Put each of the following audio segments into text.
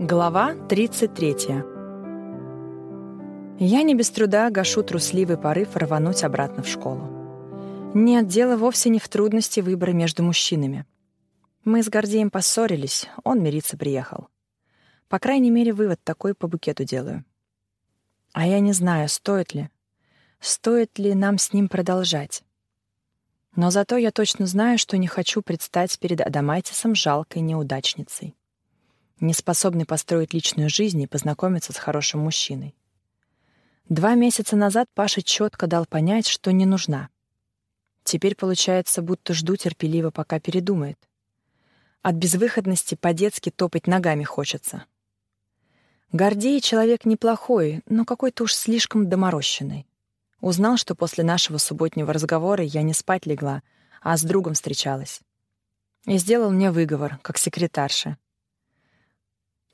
Глава 33. Я не без труда гашу трусливый порыв рвануть обратно в школу. Нет, дело вовсе не в трудности выбора между мужчинами. Мы с Гордеем поссорились, он мириться приехал. По крайней мере, вывод такой по букету делаю. А я не знаю, стоит ли. Стоит ли нам с ним продолжать. Но зато я точно знаю, что не хочу предстать перед Адамайтисом жалкой неудачницей не способный построить личную жизнь и познакомиться с хорошим мужчиной. Два месяца назад Паша четко дал понять, что не нужна. Теперь получается, будто жду терпеливо, пока передумает. От безвыходности по-детски топать ногами хочется. Гордей человек неплохой, но какой-то уж слишком доморощенный. Узнал, что после нашего субботнего разговора я не спать легла, а с другом встречалась. И сделал мне выговор, как секретарша.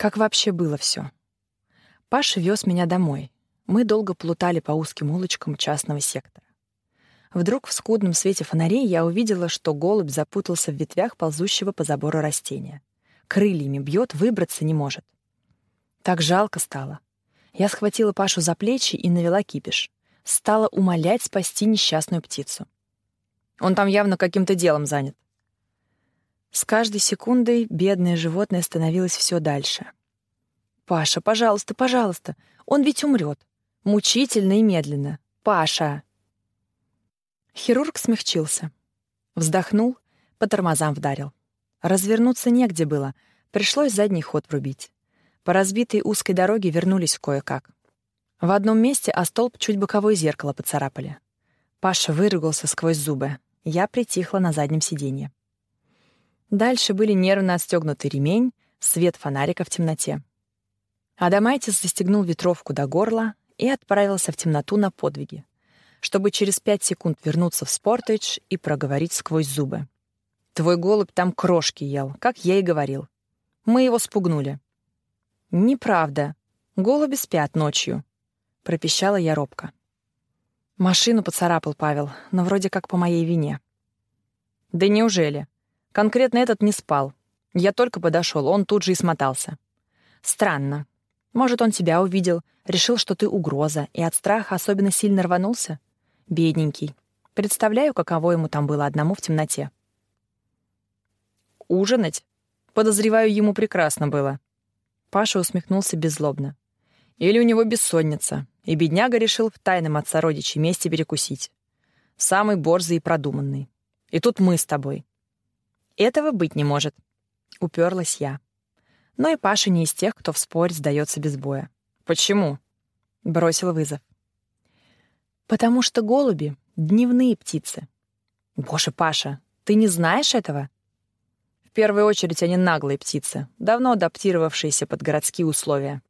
Как вообще было все? Паша вез меня домой. Мы долго плутали по узким улочкам частного сектора. Вдруг в скудном свете фонарей я увидела, что голубь запутался в ветвях ползущего по забору растения. Крыльями бьет, выбраться не может. Так жалко стало. Я схватила Пашу за плечи и навела кипиш. Стала умолять спасти несчастную птицу. Он там явно каким-то делом занят. С каждой секундой бедное животное становилось все дальше. «Паша, пожалуйста, пожалуйста, он ведь умрет. Мучительно и медленно. Паша!» Хирург смягчился. Вздохнул, по тормозам вдарил. Развернуться негде было, пришлось задний ход врубить. По разбитой узкой дороге вернулись кое-как. В одном месте о столб чуть боковое зеркало поцарапали. Паша выругался сквозь зубы. Я притихла на заднем сиденье. Дальше были нервно отстегнутый ремень, свет фонарика в темноте. Адамайтис застегнул ветровку до горла и отправился в темноту на подвиги, чтобы через пять секунд вернуться в Спортедж и проговорить сквозь зубы. «Твой голубь там крошки ел, как я и говорил. Мы его спугнули». «Неправда. Голуби спят ночью», — пропищала я робко. Машину поцарапал Павел, но вроде как по моей вине. «Да неужели?» Конкретно этот не спал. Я только подошел, он тут же и смотался. Странно. Может, он тебя увидел, решил, что ты угроза, и от страха особенно сильно рванулся? Бедненький. Представляю, каково ему там было одному в темноте. Ужинать? Подозреваю, ему прекрасно было. Паша усмехнулся беззлобно. Или у него бессонница, и бедняга решил в тайном от сородичей месте перекусить. Самый борзый и продуманный. И тут мы с тобой. Этого быть не может. Уперлась я. Но и Паша не из тех, кто в споре сдается без боя. Почему? Бросил вызов. Потому что голуби — дневные птицы. Боже, Паша, ты не знаешь этого? В первую очередь они наглые птицы, давно адаптировавшиеся под городские условия.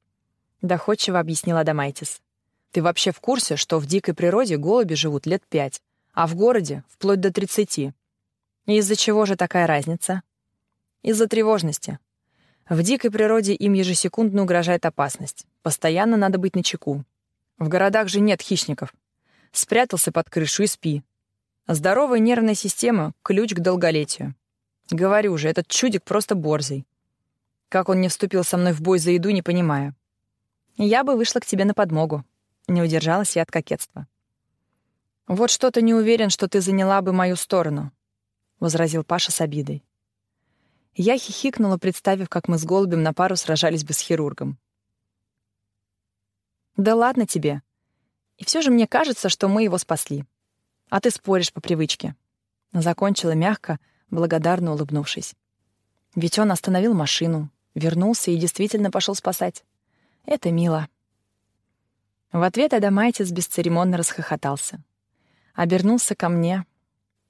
Доходчиво объяснил Адамайтис. Ты вообще в курсе, что в дикой природе голуби живут лет пять, а в городе — вплоть до тридцати? Из-за чего же такая разница? Из-за тревожности. В дикой природе им ежесекундно угрожает опасность. Постоянно надо быть начеку. В городах же нет хищников. Спрятался под крышу и спи. Здоровая нервная система — ключ к долголетию. Говорю же, этот чудик просто борзый. Как он не вступил со мной в бой за еду, не понимаю. Я бы вышла к тебе на подмогу. Не удержалась я от кокетства. Вот что-то не уверен, что ты заняла бы мою сторону. — возразил Паша с обидой. Я хихикнула, представив, как мы с голубем на пару сражались бы с хирургом. «Да ладно тебе. И все же мне кажется, что мы его спасли. А ты споришь по привычке». Закончила мягко, благодарно улыбнувшись. Ведь он остановил машину, вернулся и действительно пошел спасать. Это мило. В ответ Адамайтис бесцеремонно расхохотался. Обернулся ко мне,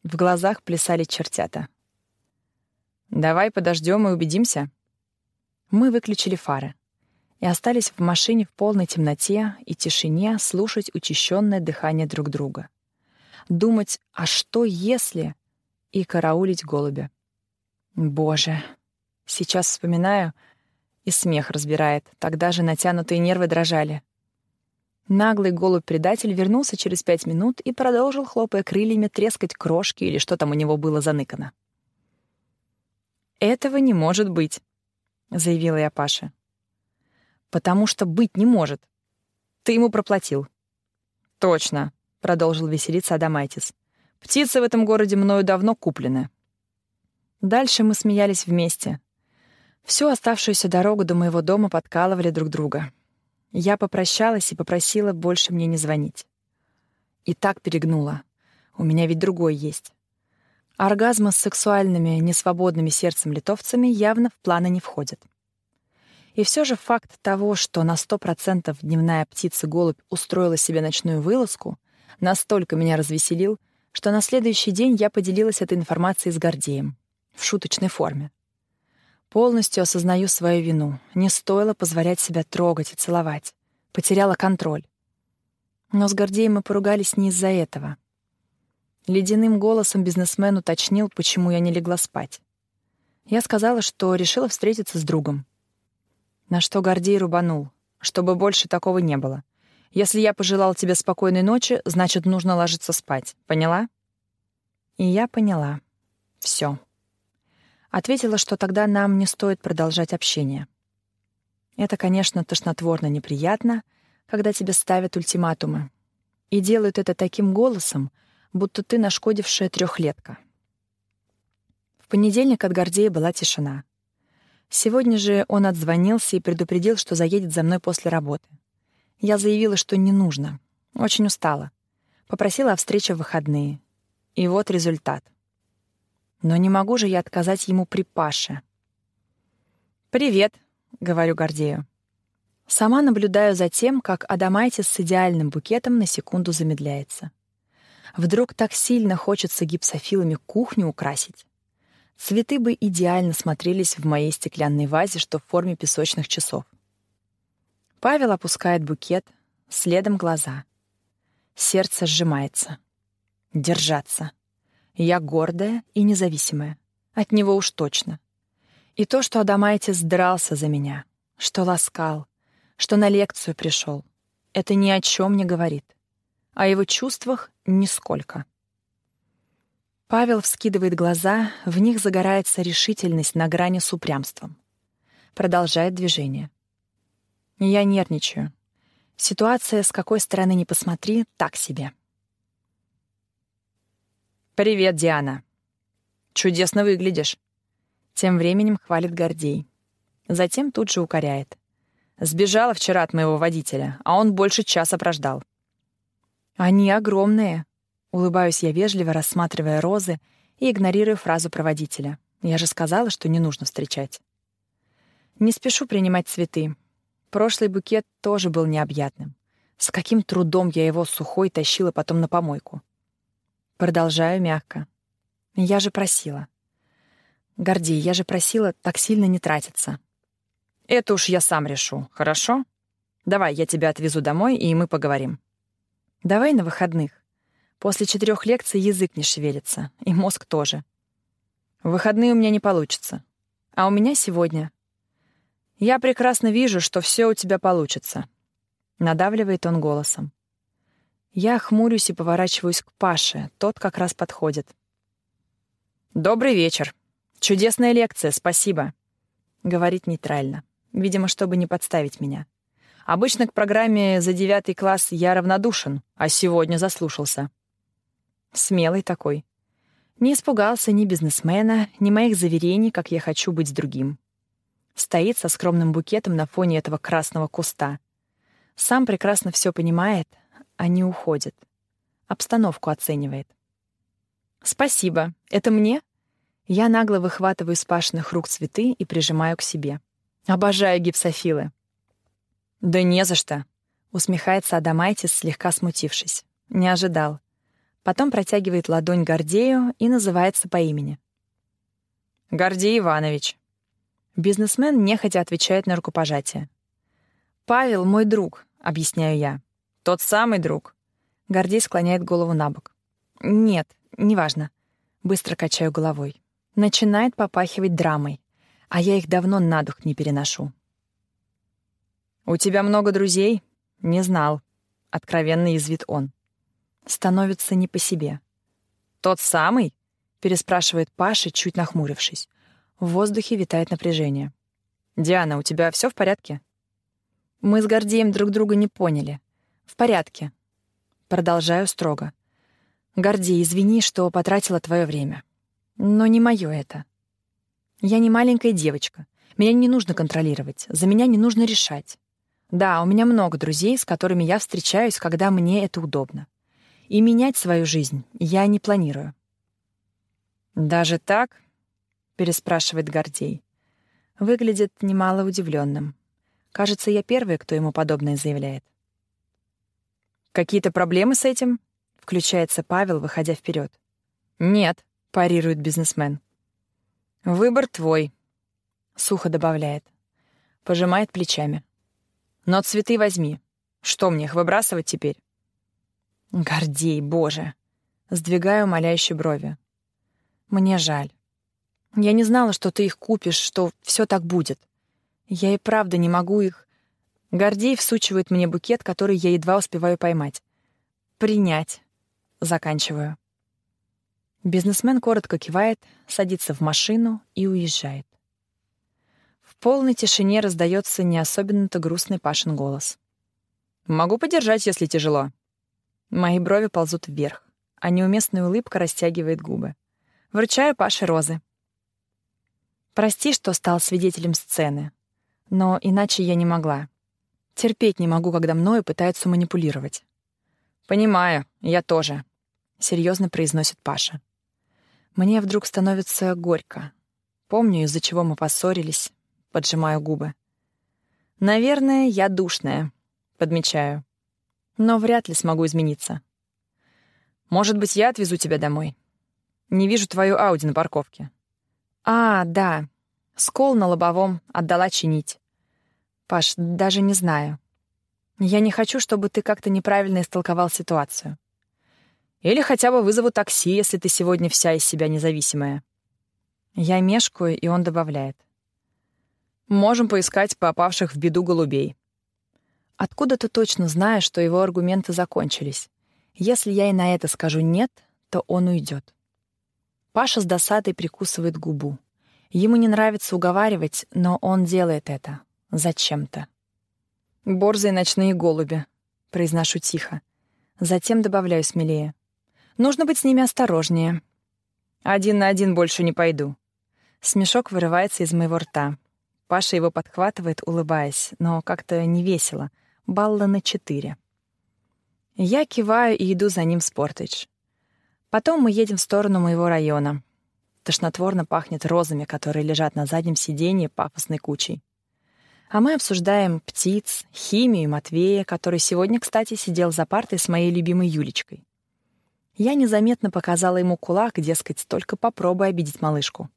в глазах плясали чертята. «Давай подождем и убедимся». Мы выключили фары и остались в машине в полной темноте и тишине слушать учащенное дыхание друг друга. Думать, а что если... И караулить голубя. Боже, сейчас вспоминаю, и смех разбирает, тогда же натянутые нервы дрожали. Наглый голубь-предатель вернулся через пять минут и продолжил, хлопая крыльями, трескать крошки или что там у него было заныкано. «Этого не может быть», — заявила я Паше. Потому что быть не может. Ты ему проплатил. Точно, продолжил веселиться Адамайтис. Птицы в этом городе мною давно куплены. Дальше мы смеялись вместе. Всю оставшуюся дорогу до моего дома подкалывали друг друга. Я попрощалась и попросила больше мне не звонить. И так перегнула. У меня ведь другой есть. Оргазмы с сексуальными, несвободными сердцем литовцами явно в планы не входят. И все же факт того, что на сто процентов дневная птица-голубь устроила себе ночную вылазку, настолько меня развеселил, что на следующий день я поделилась этой информацией с Гордеем. В шуточной форме. Полностью осознаю свою вину. Не стоило позволять себя трогать и целовать. Потеряла контроль. Но с Гордеем мы поругались не из-за этого. Ледяным голосом бизнесмен уточнил, почему я не легла спать. Я сказала, что решила встретиться с другом. На что Гордей рубанул, чтобы больше такого не было. Если я пожелал тебе спокойной ночи, значит, нужно ложиться спать. Поняла? И я поняла. Все. Ответила, что тогда нам не стоит продолжать общение. Это, конечно, тошнотворно неприятно, когда тебе ставят ультиматумы. И делают это таким голосом, будто ты нашкодившая трехлетка. В понедельник от Гордея была тишина. Сегодня же он отзвонился и предупредил, что заедет за мной после работы. Я заявила, что не нужно. Очень устала. Попросила о встрече в выходные. И вот результат — но не могу же я отказать ему при Паше. «Привет», — говорю Гордею. Сама наблюдаю за тем, как Адамайтис с идеальным букетом на секунду замедляется. Вдруг так сильно хочется гипсофилами кухню украсить. Цветы бы идеально смотрелись в моей стеклянной вазе, что в форме песочных часов. Павел опускает букет, следом глаза. Сердце сжимается. Держаться. Я гордая и независимая. От него уж точно. И то, что Адамайтис дрался за меня, что ласкал, что на лекцию пришел, это ни о чем не говорит. О его чувствах — нисколько. Павел вскидывает глаза, в них загорается решительность на грани с упрямством. Продолжает движение. Я нервничаю. Ситуация, с какой стороны ни посмотри, так себе. «Привет, Диана. Чудесно выглядишь». Тем временем хвалит Гордей. Затем тут же укоряет. Сбежала вчера от моего водителя, а он больше часа прождал. «Они огромные», — улыбаюсь я вежливо, рассматривая розы и игнорируя фразу проводителя. Я же сказала, что не нужно встречать. Не спешу принимать цветы. Прошлый букет тоже был необъятным. С каким трудом я его сухой тащила потом на помойку. Продолжаю мягко. Я же просила. Гордей, я же просила так сильно не тратиться. Это уж я сам решу, хорошо? Давай, я тебя отвезу домой, и мы поговорим. Давай на выходных. После четырех лекций язык не шевелится, и мозг тоже. В выходные у меня не получится. А у меня сегодня. Я прекрасно вижу, что все у тебя получится. Надавливает он голосом. Я хмурюсь и поворачиваюсь к Паше. Тот как раз подходит. «Добрый вечер. Чудесная лекция, спасибо», — говорит нейтрально, видимо, чтобы не подставить меня. Обычно к программе за девятый класс я равнодушен, а сегодня заслушался. Смелый такой. Не испугался ни бизнесмена, ни моих заверений, как я хочу быть с другим. Стоит со скромным букетом на фоне этого красного куста. Сам прекрасно все понимает, а не уходит. Обстановку оценивает. «Спасибо. Это мне?» Я нагло выхватываю из пашных рук цветы и прижимаю к себе. Обожаю гипсофилы. «Да не за что», — усмехается Адамайтис, слегка смутившись. Не ожидал. Потом протягивает ладонь Гордею и называется по имени. «Гордей Иванович». Бизнесмен нехотя отвечает на рукопожатие. «Павел — мой друг», — объясняю я. Тот самый друг. Гордей склоняет голову на бок. Нет, неважно. Быстро качаю головой. Начинает попахивать драмой, а я их давно на дух не переношу. «У тебя много друзей?» «Не знал», — откровенно язвит он. Становится не по себе. «Тот самый?» — переспрашивает Паша, чуть нахмурившись. В воздухе витает напряжение. «Диана, у тебя все в порядке?» Мы с Гордеем друг друга не поняли. В порядке. Продолжаю строго. Гордей, извини, что потратила твое время. Но не мое это. Я не маленькая девочка. Меня не нужно контролировать, за меня не нужно решать. Да, у меня много друзей, с которыми я встречаюсь, когда мне это удобно. И менять свою жизнь я не планирую. «Даже так?» — переспрашивает Гордей. Выглядит немало удивленным. Кажется, я первый, кто ему подобное заявляет. «Какие-то проблемы с этим?» — включается Павел, выходя вперед. «Нет», — парирует бизнесмен. «Выбор твой», — сухо добавляет. Пожимает плечами. «Но цветы возьми. Что мне их выбрасывать теперь?» Гордей, боже. Сдвигаю умоляющие брови. Мне жаль. Я не знала, что ты их купишь, что все так будет. Я и правда не могу их... Гордей всучивает мне букет, который я едва успеваю поймать. Принять. Заканчиваю. Бизнесмен коротко кивает, садится в машину и уезжает. В полной тишине раздается не особенно-то грустный Пашин голос. «Могу подержать, если тяжело». Мои брови ползут вверх, а неуместная улыбка растягивает губы. Вручаю Паше розы. Прости, что стал свидетелем сцены. Но иначе я не могла. Терпеть не могу, когда мною пытаются манипулировать. «Понимаю, я тоже», — серьезно произносит Паша. Мне вдруг становится горько. Помню, из-за чего мы поссорились. Поджимаю губы. «Наверное, я душная», — подмечаю но вряд ли смогу измениться. Может быть, я отвезу тебя домой? Не вижу твою Ауди на парковке. А, да. Скол на лобовом отдала чинить. Паш, даже не знаю. Я не хочу, чтобы ты как-то неправильно истолковал ситуацию. Или хотя бы вызову такси, если ты сегодня вся из себя независимая. Я мешкаю, и он добавляет. Можем поискать попавших в беду голубей. Откуда ты точно знаешь, что его аргументы закончились? Если я и на это скажу «нет», то он уйдет. Паша с досадой прикусывает губу. Ему не нравится уговаривать, но он делает это. Зачем-то. «Борзые ночные голуби», — произношу тихо. Затем добавляю смелее. «Нужно быть с ними осторожнее. Один на один больше не пойду». Смешок вырывается из моего рта. Паша его подхватывает, улыбаясь, но как-то невесело, балла на четыре. Я киваю и иду за ним в Спортедж. Потом мы едем в сторону моего района. Тошнотворно пахнет розами, которые лежат на заднем сиденье пафосной кучей. А мы обсуждаем птиц, химию Матвея, который сегодня, кстати, сидел за партой с моей любимой Юлечкой. Я незаметно показала ему кулак, дескать, только попробуй обидеть малышку.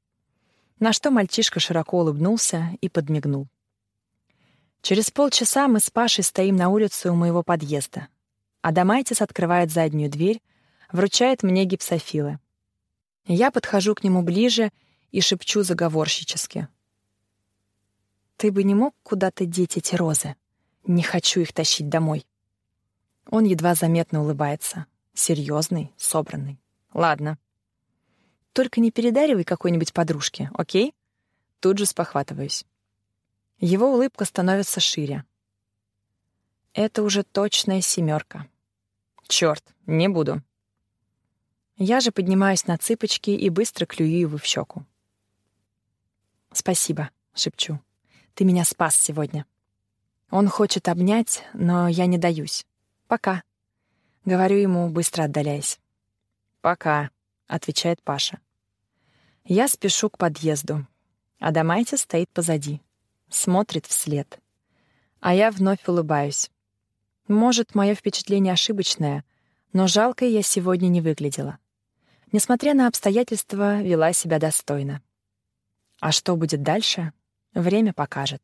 На что мальчишка широко улыбнулся и подмигнул. Через полчаса мы с Пашей стоим на улице у моего подъезда. Адамайтис открывает заднюю дверь, вручает мне гипсофилы. Я подхожу к нему ближе и шепчу заговорщически. «Ты бы не мог куда-то деть эти розы? Не хочу их тащить домой». Он едва заметно улыбается. Серьезный, собранный. «Ладно». «Только не передаривай какой-нибудь подружке, окей?» Тут же спохватываюсь. Его улыбка становится шире. Это уже точная семерка. Черт, не буду. Я же поднимаюсь на цыпочки и быстро клюю его в щеку. «Спасибо», — шепчу. «Ты меня спас сегодня». Он хочет обнять, но я не даюсь. «Пока», — говорю ему, быстро отдаляясь. «Пока», — отвечает Паша. Я спешу к подъезду. Адамайте стоит позади смотрит вслед. А я вновь улыбаюсь. Может, мое впечатление ошибочное, но жалкой я сегодня не выглядела. Несмотря на обстоятельства, вела себя достойно. А что будет дальше, время покажет.